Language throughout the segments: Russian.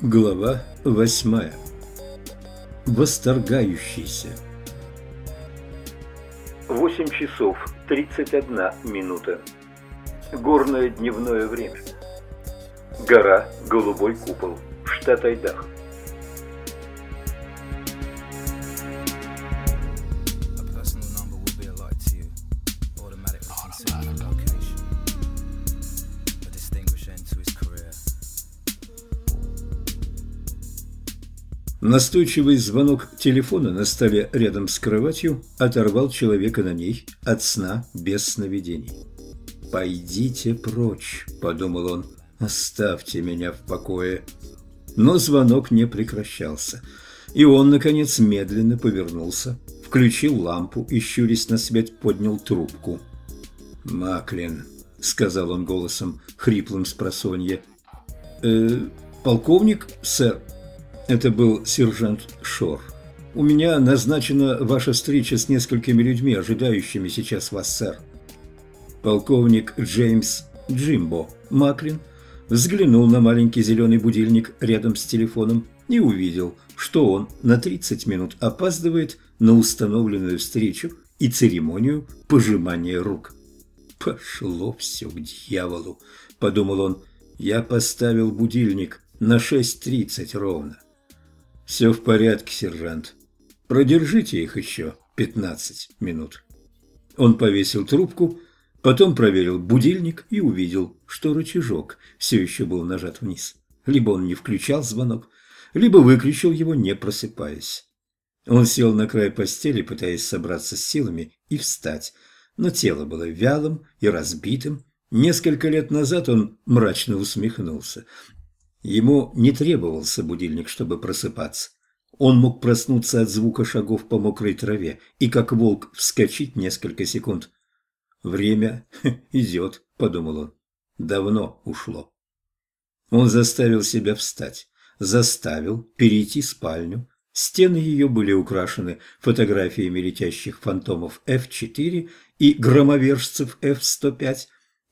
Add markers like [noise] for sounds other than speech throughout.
Глава восьмая. Восторгающийся. 8 часов 31 минута. Горное дневное время. Гора Голубой купол. Штат Айдахо. Настойчивый звонок телефона на столе рядом с кроватью оторвал человека на ней от сна без сновидений. «Пойдите прочь», — подумал он, — «оставьте меня в покое». Но звонок не прекращался, и он, наконец, медленно повернулся, включил лампу и, щурясь на свет, поднял трубку. «Маклин», — сказал он голосом, хриплым с просонья. «Э, полковник, сэр?» Это был сержант Шор. «У меня назначена ваша встреча с несколькими людьми, ожидающими сейчас вас, сэр». Полковник Джеймс Джимбо Маклин взглянул на маленький зеленый будильник рядом с телефоном и увидел, что он на 30 минут опаздывает на установленную встречу и церемонию пожимания рук. «Пошло все к дьяволу», – подумал он. «Я поставил будильник на 6.30 ровно. «Все в порядке, сержант. Продержите их еще пятнадцать минут». Он повесил трубку, потом проверил будильник и увидел, что рычажок все еще был нажат вниз. Либо он не включал звонок, либо выключил его, не просыпаясь. Он сел на край постели, пытаясь собраться с силами и встать, но тело было вялым и разбитым. Несколько лет назад он мрачно усмехнулся. Ему не требовался будильник, чтобы просыпаться. Он мог проснуться от звука шагов по мокрой траве и, как волк, вскочить несколько секунд. «Время [laughs] идет», — подумал он. «Давно ушло». Он заставил себя встать, заставил перейти спальню. Стены ее были украшены фотографиями летящих фантомов F-4 и громовержцев F-105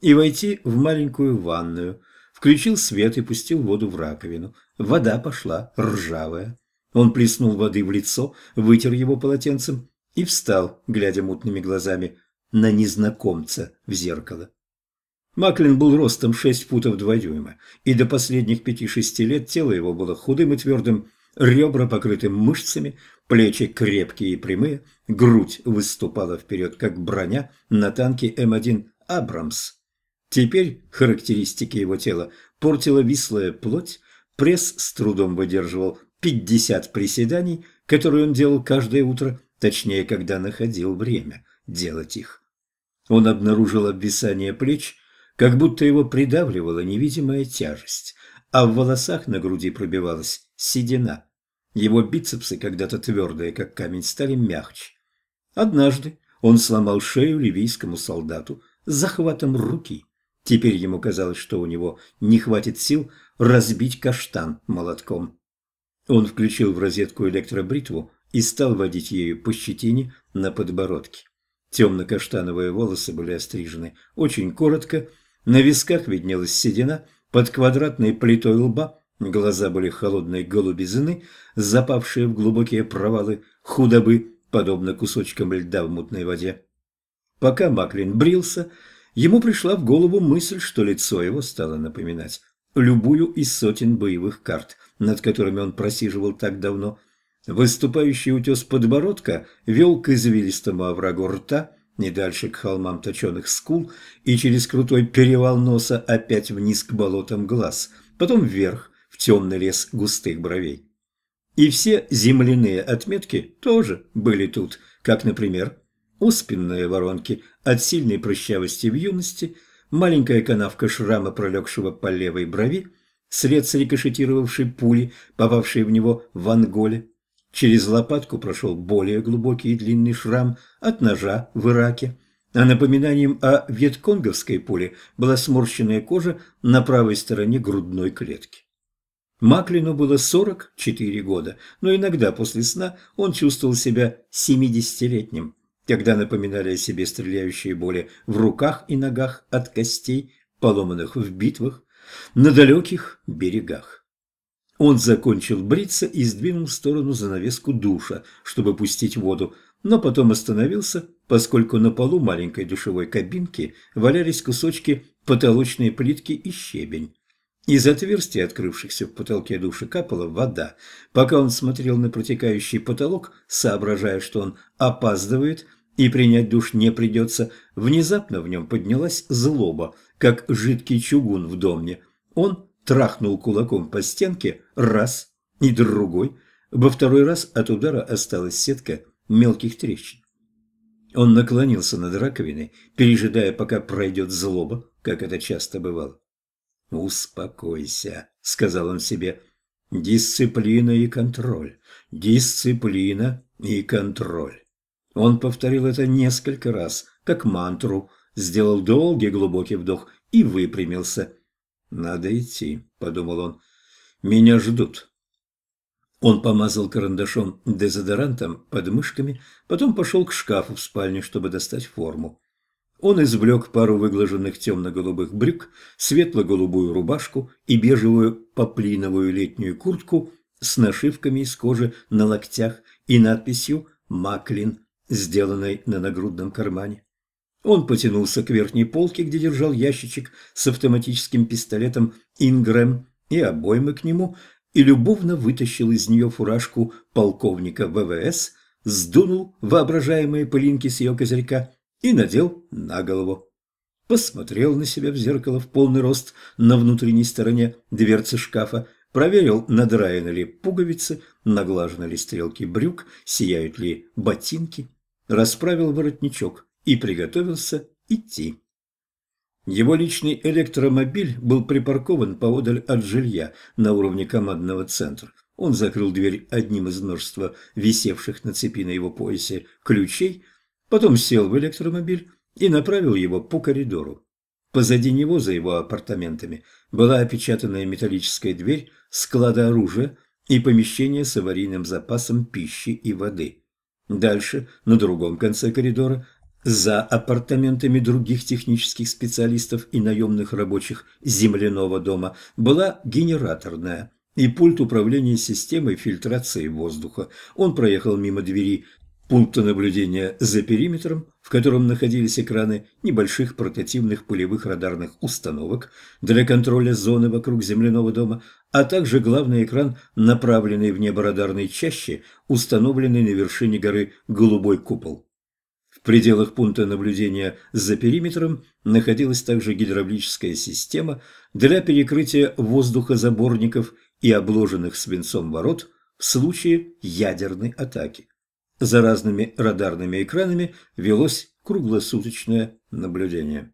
и войти в маленькую ванную – Включил свет и пустил воду в раковину. Вода пошла ржавая. Он плеснул воды в лицо, вытер его полотенцем и встал, глядя мутными глазами на незнакомца в зеркало. Маклин был ростом 6 футов 2 дюйма, и до последних 5-6 лет тело его было худым и твердым, ребра покрыты мышцами, плечи крепкие и прямые, грудь выступала вперед, как броня на танке М1 «Абрамс». Теперь характеристики его тела портила вислая плоть, пресс с трудом выдерживал 50 приседаний, которые он делал каждое утро, точнее, когда находил время делать их. Он обнаружил обвисание плеч, как будто его придавливала невидимая тяжесть, а в волосах на груди пробивалась седина. Его бицепсы, когда-то твердые, как камень, стали мягче. Однажды он сломал шею ливийскому солдату захватом руки. Теперь ему казалось, что у него не хватит сил разбить каштан молотком. Он включил в розетку электробритву и стал водить ею по щетине на подбородке. Темно-каштановые волосы были острижены очень коротко, на висках виднелась седина, под квадратной плитой лба глаза были холодной голубизны, запавшие в глубокие провалы худобы, подобно кусочкам льда в мутной воде. Пока Маклин брился, Ему пришла в голову мысль, что лицо его стало напоминать любую из сотен боевых карт, над которыми он просиживал так давно. Выступающий утес подбородка вел к извилистому оврагу рта, не дальше к холмам точеных скул, и через крутой перевал носа опять вниз к болотам глаз, потом вверх, в темный лес густых бровей. И все земляные отметки тоже были тут, как, например, оспенные воронки от сильной прыщавости в юности, маленькая канавка шрама, пролегшего по левой брови, след срикошетировавшей пули, попавшей в него в Анголе. Через лопатку прошел более глубокий и длинный шрам от ножа в Ираке, а напоминанием о вьетконговской пуле была сморщенная кожа на правой стороне грудной клетки. Маклину было 44 года, но иногда после сна он чувствовал себя 70-летним. Когда напоминали о себе стреляющие боли в руках и ногах от костей, поломанных в битвах, на далеких берегах. Он закончил бриться и сдвинул в сторону занавеску душа, чтобы пустить воду, но потом остановился, поскольку на полу маленькой душевой кабинки валялись кусочки потолочной плитки и щебень. Из отверстий, открывшихся в потолке души, капала вода. Пока он смотрел на протекающий потолок, соображая, что он опаздывает и принять душ не придется, внезапно в нем поднялась злоба, как жидкий чугун в доме. Он трахнул кулаком по стенке раз и другой. Во второй раз от удара осталась сетка мелких трещин. Он наклонился над раковиной, пережидая, пока пройдет злоба, как это часто бывало. «Успокойся», — сказал он себе. «Дисциплина и контроль. Дисциплина и контроль». Он повторил это несколько раз, как мантру, сделал долгий глубокий вдох и выпрямился. «Надо идти», — подумал он. «Меня ждут». Он помазал карандашом дезодорантом под мышками, потом пошел к шкафу в спальне, чтобы достать форму. Он извлек пару выглаженных темно-голубых брюк, светло-голубую рубашку и бежевую поплиновую летнюю куртку с нашивками из кожи на локтях и надписью «Маклин», сделанной на нагрудном кармане. Он потянулся к верхней полке, где держал ящичек с автоматическим пистолетом «Ингрэм» и обоймы к нему, и любовно вытащил из нее фуражку полковника ВВС, сдунул воображаемые пылинки с ее козырька и надел на голову. Посмотрел на себя в зеркало в полный рост на внутренней стороне дверцы шкафа, проверил, надраены ли пуговицы, наглажены ли стрелки брюк, сияют ли ботинки, расправил воротничок и приготовился идти. Его личный электромобиль был припаркован поодаль от жилья на уровне командного центра. Он закрыл дверь одним из множества висевших на цепи на его поясе ключей – Потом сел в электромобиль и направил его по коридору. Позади него, за его апартаментами, была опечатанная металлическая дверь склада оружия и помещение с аварийным запасом пищи и воды. Дальше, на другом конце коридора, за апартаментами других технических специалистов и наемных рабочих земляного дома, была генераторная и пульт управления системой фильтрации воздуха. Он проехал мимо двери пункта наблюдения за периметром, в котором находились экраны небольших портативных полевых радарных установок для контроля зоны вокруг земляного дома, а также главный экран, направленный в небо радарной чаще, установленный на вершине горы «Голубой купол». В пределах пункта наблюдения за периметром находилась также гидравлическая система для перекрытия воздухозаборников и обложенных свинцом ворот в случае ядерной атаки. За разными радарными экранами велось круглосуточное наблюдение.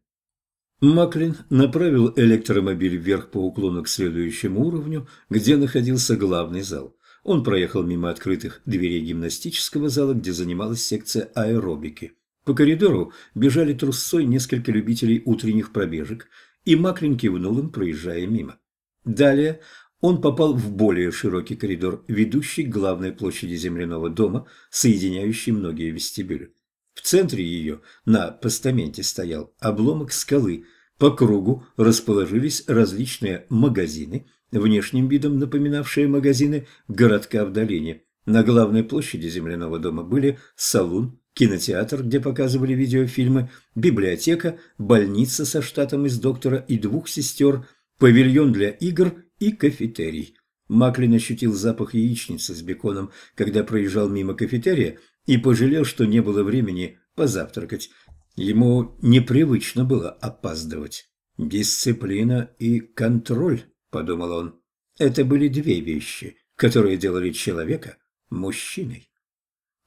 Маклин направил электромобиль вверх по уклону к следующему уровню, где находился главный зал. Он проехал мимо открытых дверей гимнастического зала, где занималась секция аэробики. По коридору бежали трусцой несколько любителей утренних пробежек, и Маклин кивнул им, проезжая мимо. Далее он попал в более широкий коридор, ведущий к главной площади земляного дома, соединяющий многие вестибюли. В центре ее на постаменте стоял обломок скалы. По кругу расположились различные магазины, внешним видом напоминавшие магазины городка в долине. На главной площади земляного дома были салон, кинотеатр, где показывали видеофильмы, библиотека, больница со штатом из доктора и двух сестер, павильон для игр и кафетерий. Маклин ощутил запах яичницы с беконом, когда проезжал мимо кафетерия, и пожалел, что не было времени позавтракать. Ему непривычно было опаздывать. «Дисциплина и контроль», – подумал он. Это были две вещи, которые делали человека мужчиной.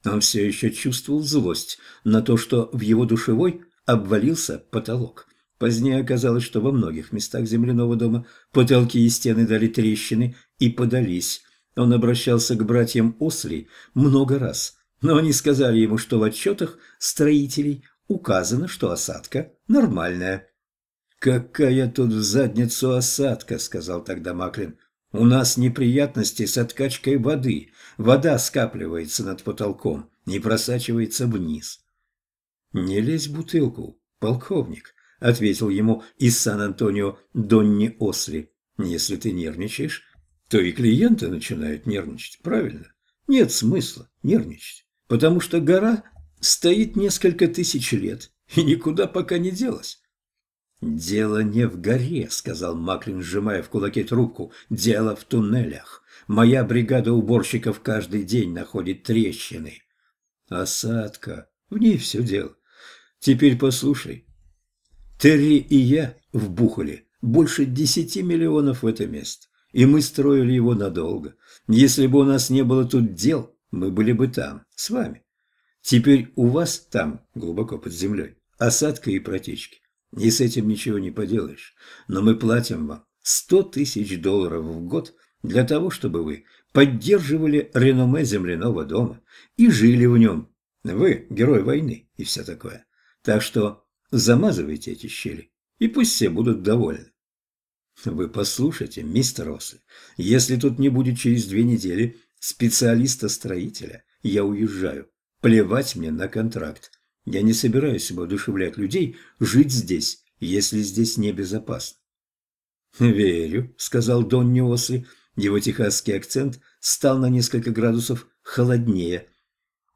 Он все еще чувствовал злость на то, что в его душевой обвалился потолок. Позднее оказалось, что во многих местах земляного дома потолки и стены дали трещины и подались. Он обращался к братьям Осли много раз, но они сказали ему, что в отчетах строителей указано, что осадка нормальная. «Какая тут в задницу осадка?» – сказал тогда Маклин. «У нас неприятности с откачкой воды. Вода скапливается над потолком, не просачивается вниз». «Не лезь в бутылку, полковник», – ответил ему из Сан-Антонио Донни Осли. «Если ты нервничаешь, то и клиенты начинают нервничать, правильно? Нет смысла нервничать, потому что гора стоит несколько тысяч лет и никуда пока не делась. «Дело не в горе», — сказал Маклин, сжимая в кулаке трубку. «Дело в туннелях. Моя бригада уборщиков каждый день находит трещины». «Осадка. В ней все дело. Теперь послушай. Терри и я вбухали больше десяти миллионов в это место, и мы строили его надолго. Если бы у нас не было тут дел, мы были бы там, с вами. Теперь у вас там, глубоко под землей, осадка и протечки. И с этим ничего не поделаешь. Но мы платим вам сто тысяч долларов в год для того, чтобы вы поддерживали реноме земляного дома и жили в нем. Вы герой войны и все такое. Так что замазывайте эти щели, и пусть все будут довольны. Вы послушайте, мистер Осли, если тут не будет через две недели специалиста-строителя, я уезжаю. Плевать мне на контракт. Я не собираюсь воодушевлять людей жить здесь, если здесь небезопасно. «Верю», — сказал Донни Осли. Его техасский акцент стал на несколько градусов холоднее.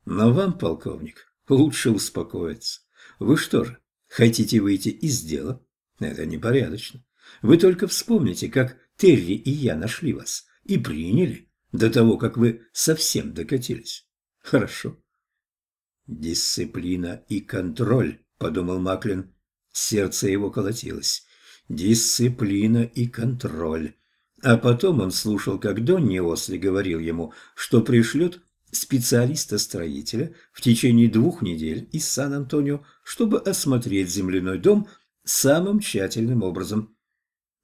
«Но вам, полковник, лучше успокоиться. Вы что же, хотите выйти из дела? Это непорядочно. Вы только вспомните, как Терри и я нашли вас и приняли до того, как вы совсем докатились. Хорошо. «Дисциплина и контроль», – подумал Маклин. Сердце его колотилось. «Дисциплина и контроль». А потом он слушал, как Донни Осли говорил ему, что пришлет специалиста-строителя в течение двух недель из Сан-Антонио, чтобы осмотреть земляной дом самым тщательным образом.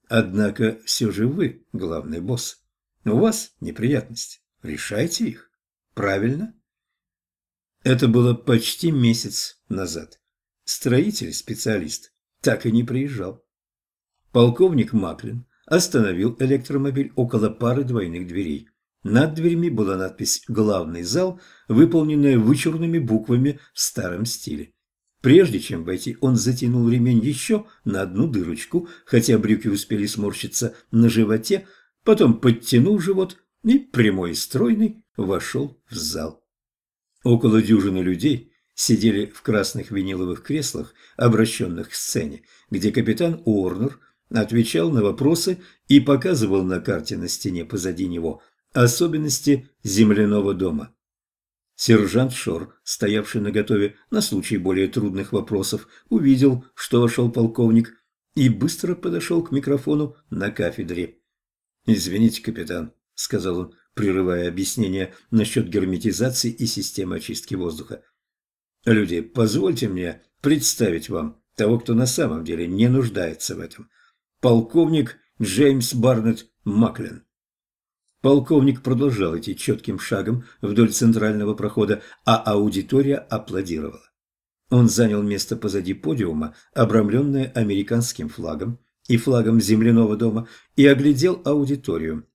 Однако все же вы главный босс. У вас неприятности. Решайте их. Правильно? Это было почти месяц назад. Строитель-специалист так и не приезжал. Полковник Маклин остановил электромобиль около пары двойных дверей. Над дверьми была надпись «Главный зал», выполненная вычурными буквами в старом стиле. Прежде чем войти, он затянул ремень еще на одну дырочку, хотя брюки успели сморщиться на животе, потом подтянул живот и, прямой и стройный, вошел в зал. Около дюжины людей сидели в красных виниловых креслах, обращенных к сцене, где капитан Уорнер отвечал на вопросы и показывал на карте на стене позади него особенности земляного дома. Сержант Шор, стоявший наготове на случай более трудных вопросов, увидел, что вошел полковник, и быстро подошел к микрофону на кафедре. «Извините, капитан», — сказал он, прерывая объяснение насчет герметизации и системы очистки воздуха. «Люди, позвольте мне представить вам того, кто на самом деле не нуждается в этом. Полковник Джеймс Барнетт Маклин». Полковник продолжал идти четким шагом вдоль центрального прохода, а аудитория аплодировала. Он занял место позади подиума, обрамленное американским флагом и флагом земляного дома, и оглядел аудиторию.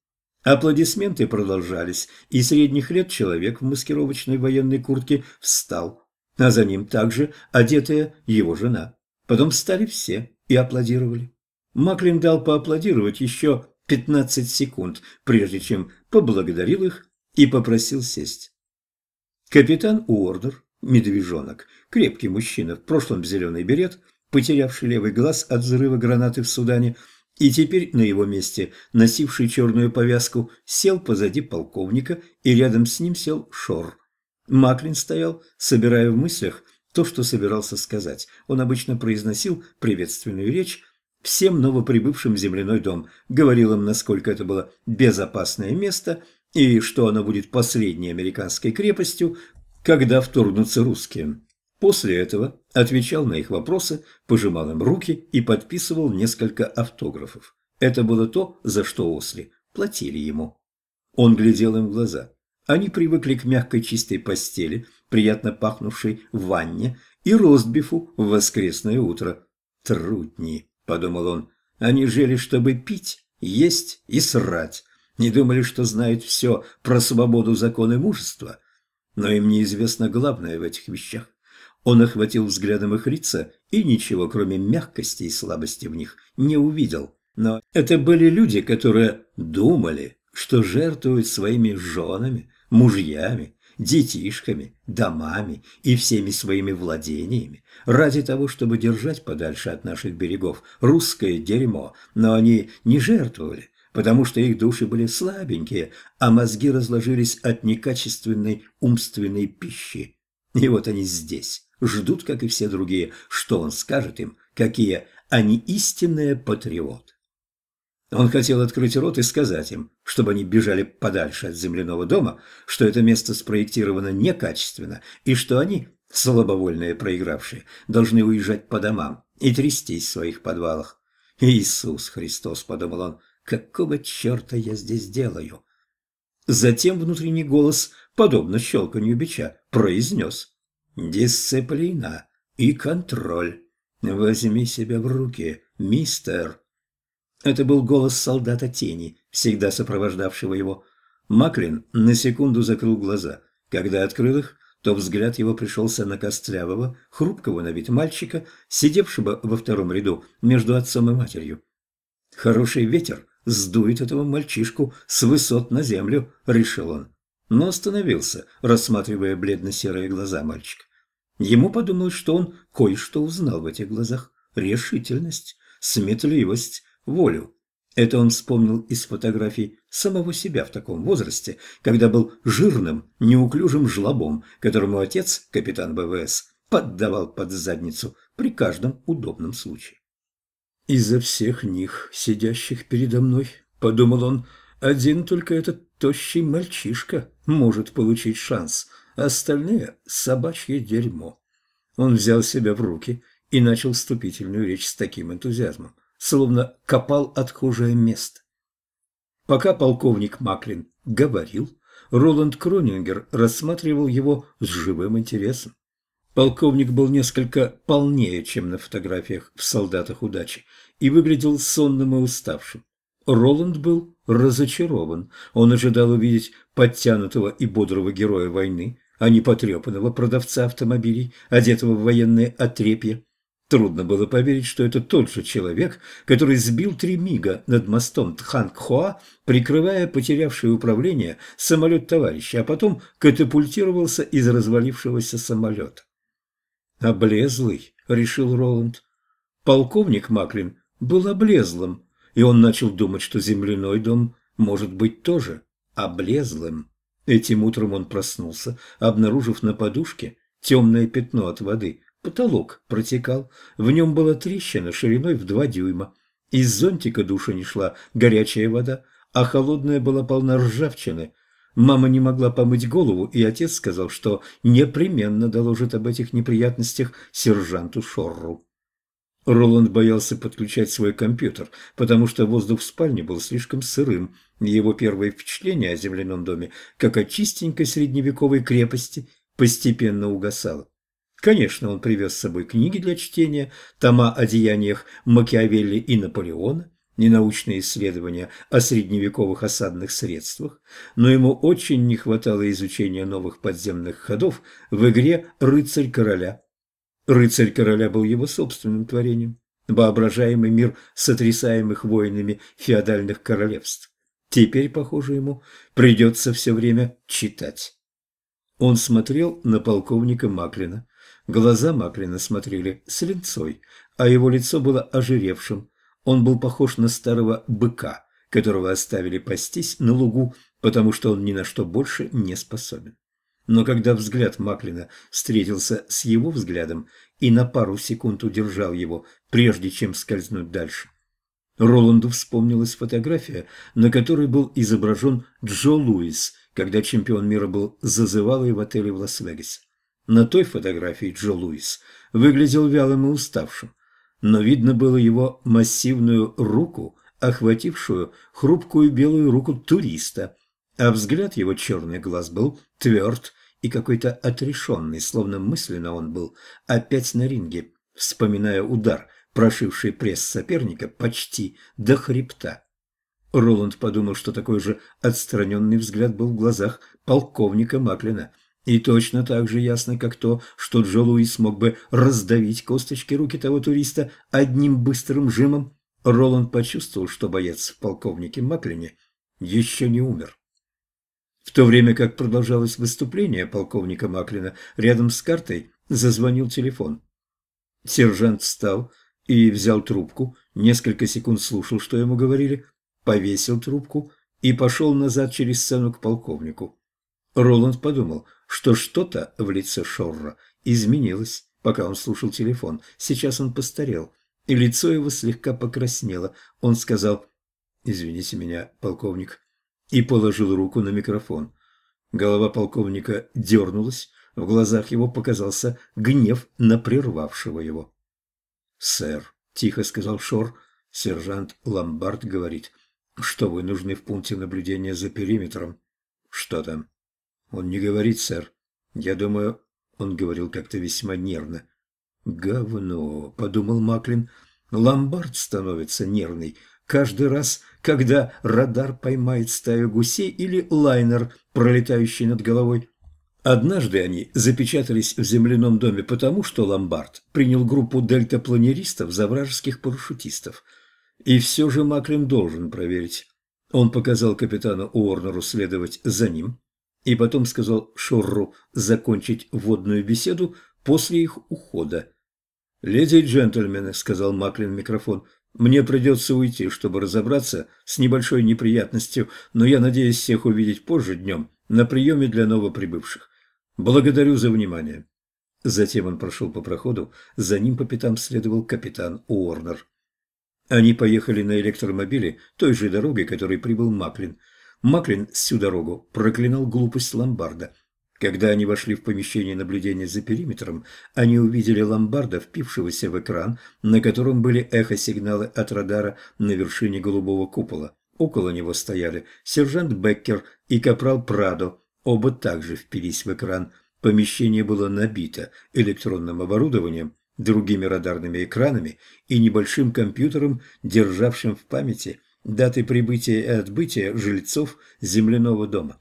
Аплодисменты продолжались, и средних лет человек в маскировочной военной куртке встал, а за ним также одетая его жена. Потом встали все и аплодировали. Маклин дал поаплодировать еще 15 секунд, прежде чем поблагодарил их и попросил сесть. Капитан Уордер, медвежонок, крепкий мужчина, в прошлом зеленый берет, потерявший левый глаз от взрыва гранаты в Судане – и теперь на его месте, носивший черную повязку, сел позади полковника, и рядом с ним сел Шор. Маклин стоял, собирая в мыслях то, что собирался сказать. Он обычно произносил приветственную речь всем новоприбывшим земляной дом, говорил им, насколько это было безопасное место и что оно будет последней американской крепостью, когда вторгнутся русские. После этого отвечал на их вопросы, пожимал им руки и подписывал несколько автографов. Это было то, за что Осли платили ему. Он глядел им в глаза. Они привыкли к мягкой чистой постели, приятно пахнувшей ванне, и ростбифу в воскресное утро. «Трудни», — подумал он, — «они жили, чтобы пить, есть и срать. Не думали, что знают все про свободу, закон и мужество. Но им неизвестно главное в этих вещах. Он охватил взглядом их лица и ничего, кроме мягкости и слабости в них, не увидел. Но это были люди, которые думали, что жертвуют своими женами, мужьями, детишками, домами и всеми своими владениями ради того, чтобы держать подальше от наших берегов русское дерьмо, но они не жертвовали, потому что их души были слабенькие, а мозги разложились от некачественной умственной пищи. И вот они здесь, ждут, как и все другие, что он скажет им, какие они истинные патриоты. Он хотел открыть рот и сказать им, чтобы они бежали подальше от земляного дома, что это место спроектировано некачественно, и что они, слабовольные проигравшие, должны уезжать по домам и трястись в своих подвалах. «Иисус Христос», — подумал он, — «какого черта я здесь делаю?» Затем внутренний голос, подобно щелканью бича, произнес «Дисциплина и контроль. Возьми себя в руки, мистер». Это был голос солдата тени, всегда сопровождавшего его. Маклин на секунду закрыл глаза. Когда открыл их, то взгляд его пришелся на костлявого, хрупкого на вид мальчика, сидевшего во втором ряду между отцом и матерью. «Хороший ветер сдует этого мальчишку с высот на землю», — решил он. Но остановился, рассматривая бледно-серые глаза мальчика. Ему подумалось, что он кое-что узнал в этих глазах. Решительность, сметливость, волю. Это он вспомнил из фотографий самого себя в таком возрасте, когда был жирным, неуклюжим жлобом, которому отец, капитан БВС, поддавал под задницу при каждом удобном случае. «Изо всех них, сидящих передо мной, — подумал он, — один только этот тощий мальчишка может получить шанс, остальные — собачье дерьмо». Он взял себя в руки и начал вступительную речь с таким энтузиазмом, словно копал отхожее место. Пока полковник Маклин говорил, Роланд Кронингер рассматривал его с живым интересом. Полковник был несколько полнее, чем на фотографиях в «Солдатах удачи», и выглядел сонным и уставшим. Роланд был разочарован. Он ожидал увидеть подтянутого и бодрого героя войны, а не потрепанного продавца автомобилей, одетого в военные отрепья. Трудно было поверить, что это тот же человек, который сбил три мига над мостом Тхангхуа, прикрывая потерявший управление самолет товарища, а потом катапультировался из развалившегося самолета. «Облезлый», — решил Роланд. Полковник Маклин был облезлым, и он начал думать, что земляной дом может быть тоже облезлым. Этим утром он проснулся, обнаружив на подушке темное пятно от воды, Потолок протекал, в нем была трещина шириной в два дюйма. Из зонтика душа не шла горячая вода, а холодная была полна ржавчины. Мама не могла помыть голову, и отец сказал, что непременно доложит об этих неприятностях сержанту Шорру. Роланд боялся подключать свой компьютер, потому что воздух в спальне был слишком сырым, и его первое впечатление о земляном доме, как о чистенькой средневековой крепости, постепенно угасало. Конечно, он привез с собой книги для чтения, тома о деяниях Макиавелли и Наполеона, ненаучные исследования о средневековых осадных средствах, но ему очень не хватало изучения новых подземных ходов в игре «Рыцарь короля». «Рыцарь короля» был его собственным творением, воображаемый мир сотрясаемых войнами феодальных королевств. Теперь, похоже, ему придется все время читать. Он смотрел на полковника Маклина, Глаза Маклина смотрели с линцой, а его лицо было ожиревшим. Он был похож на старого быка, которого оставили пастись на лугу, потому что он ни на что больше не способен. Но когда взгляд Маклина встретился с его взглядом и на пару секунд удержал его, прежде чем скользнуть дальше, Роланду вспомнилась фотография, на которой был изображен Джо Луис, когда чемпион мира был зазывалый в отеле в Лас-Вегасе. На той фотографии Джо Луис выглядел вялым и уставшим, но видно было его массивную руку, охватившую хрупкую белую руку туриста, а взгляд его черный глаз был тверд и какой-то отрешенный, словно мысленно он был опять на ринге, вспоминая удар, прошивший пресс соперника почти до хребта. Роланд подумал, что такой же отстраненный взгляд был в глазах полковника Маклина, И точно так же ясно, как то, что Джо Луис мог бы раздавить косточки руки того туриста одним быстрым жимом, Роланд почувствовал, что боец в полковнике Маклине еще не умер. В то время как продолжалось выступление полковника Маклина, рядом с картой зазвонил телефон. Сержант встал и взял трубку, несколько секунд слушал, что ему говорили, повесил трубку и пошел назад через сцену к полковнику. Роланд подумал, что что-то в лице Шорра изменилось, пока он слушал телефон. Сейчас он постарел, и лицо его слегка покраснело. Он сказал «Извините меня, полковник», и положил руку на микрофон. Голова полковника дернулась, в глазах его показался гнев на прервавшего его. «Сэр», — тихо сказал Шор, — сержант Ломбард говорит, что вы нужны в пункте наблюдения за периметром. Что там? Он не говорит, сэр. Я думаю, он говорил как-то весьма нервно. «Говно», — подумал Маклин. «Ломбард становится нервный каждый раз, когда радар поймает стаю гусей или лайнер, пролетающий над головой. Однажды они запечатались в земляном доме потому, что Ломбард принял группу дельтапланеристов за вражеских парашютистов. И все же Маклин должен проверить. Он показал капитану Уорнеру следовать за ним, и потом сказал Шорру закончить водную беседу после их ухода. «Леди и джентльмены», — сказал Маклин в микрофон, — «мне придется уйти, чтобы разобраться с небольшой неприятностью, но я надеюсь всех увидеть позже днем на приеме для новоприбывших. Благодарю за внимание». Затем он прошел по проходу, за ним по пятам следовал капитан Уорнер. Они поехали на электромобиле той же дорогой, которой прибыл Маклин – Маклин всю дорогу проклинал глупость ломбарда. Когда они вошли в помещение наблюдения за периметром, они увидели ломбарда, впившегося в экран, на котором были эхосигналы от радара на вершине голубого купола. Около него стояли сержант Беккер и капрал Прадо. Оба также впились в экран. Помещение было набито электронным оборудованием, другими радарными экранами и небольшим компьютером, державшим в памяти – даты прибытия и отбытия жильцов земляного дома.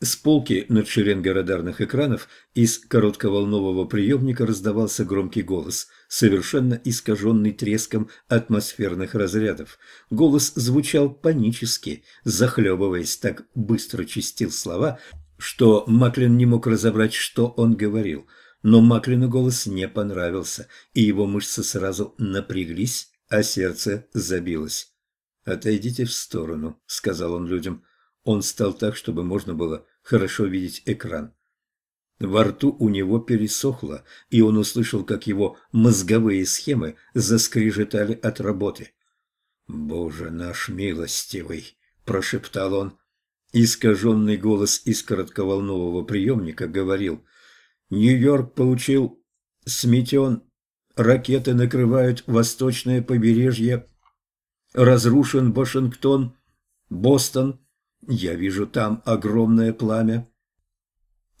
С полки над шеренгой радарных экранов из коротковолнового приемника раздавался громкий голос, совершенно искаженный треском атмосферных разрядов. Голос звучал панически, захлебываясь, так быстро чистил слова, что Маклин не мог разобрать, что он говорил. Но Маклину голос не понравился, и его мышцы сразу напряглись, а сердце забилось. «Отойдите в сторону», — сказал он людям. Он стал так, чтобы можно было хорошо видеть экран. Во рту у него пересохло, и он услышал, как его мозговые схемы заскрежетали от работы. «Боже наш милостивый!» – прошептал он. Искаженный голос из коротковолнового приемника говорил. «Нью-Йорк получил сметен. Ракеты накрывают восточное побережье разрушен Вашингтон, Бостон. Я вижу там огромное пламя.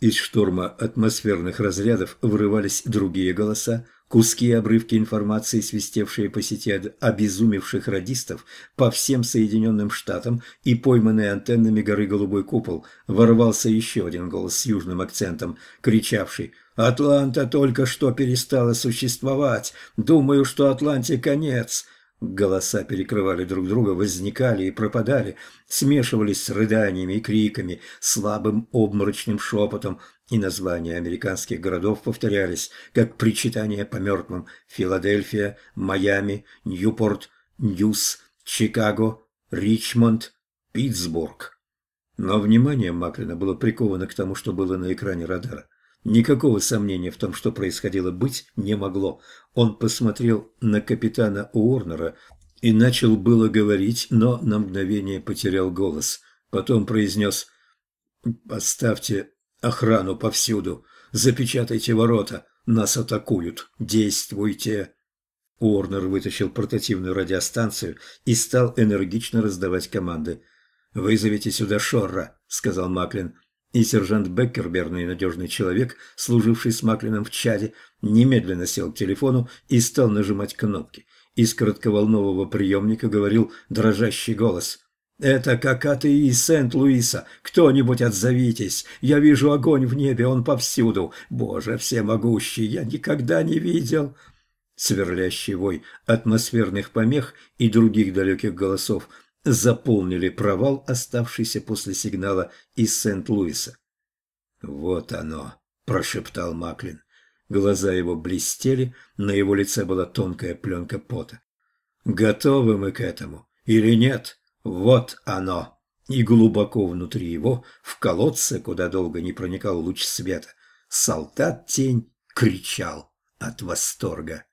Из шторма атмосферных разрядов вырывались другие голоса, куски и обрывки информации, свистевшие по сети обезумевших радистов по всем Соединенным Штатам и пойманные антеннами горы Голубой Купол, ворвался еще один голос с южным акцентом, кричавший «Атланта только что перестала существовать! Думаю, что Атланте конец!» Голоса перекрывали друг друга, возникали и пропадали, смешивались с рыданиями и криками, слабым обморочным шепотом, и названия американских городов повторялись, как причитания по мертвым Филадельфия, Майами, Ньюпорт-Ньюс, Чикаго, Ричмонд, Питтсбург. Но внимание Маклина было приковано к тому, что было на экране радара. Никакого сомнения в том, что происходило, быть не могло. Он посмотрел на капитана Уорнера и начал было говорить, но на мгновение потерял голос. Потом произнес «Поставьте охрану повсюду, запечатайте ворота, нас атакуют, действуйте». Уорнер вытащил портативную радиостанцию и стал энергично раздавать команды. «Вызовите сюда Шорра», — сказал Маклин. И сержант Беккер, верный и надежный человек, служивший с Маклином в чаде, немедленно сел к телефону и стал нажимать кнопки. Из коротковолнового приемника говорил дрожащий голос. Это какаты из Сент-Луиса. Кто-нибудь отзовитесь. Я вижу огонь в небе, он повсюду. Боже всемогущий, я никогда не видел. Сверлящий вой атмосферных помех и других далеких голосов заполнили провал, оставшийся после сигнала из Сент-Луиса. «Вот оно», – прошептал Маклин. Глаза его блестели, на его лице была тонкая пленка пота. «Готовы мы к этому или нет? Вот оно!» И глубоко внутри его, в колодце, куда долго не проникал луч света, солдат-тень кричал от восторга.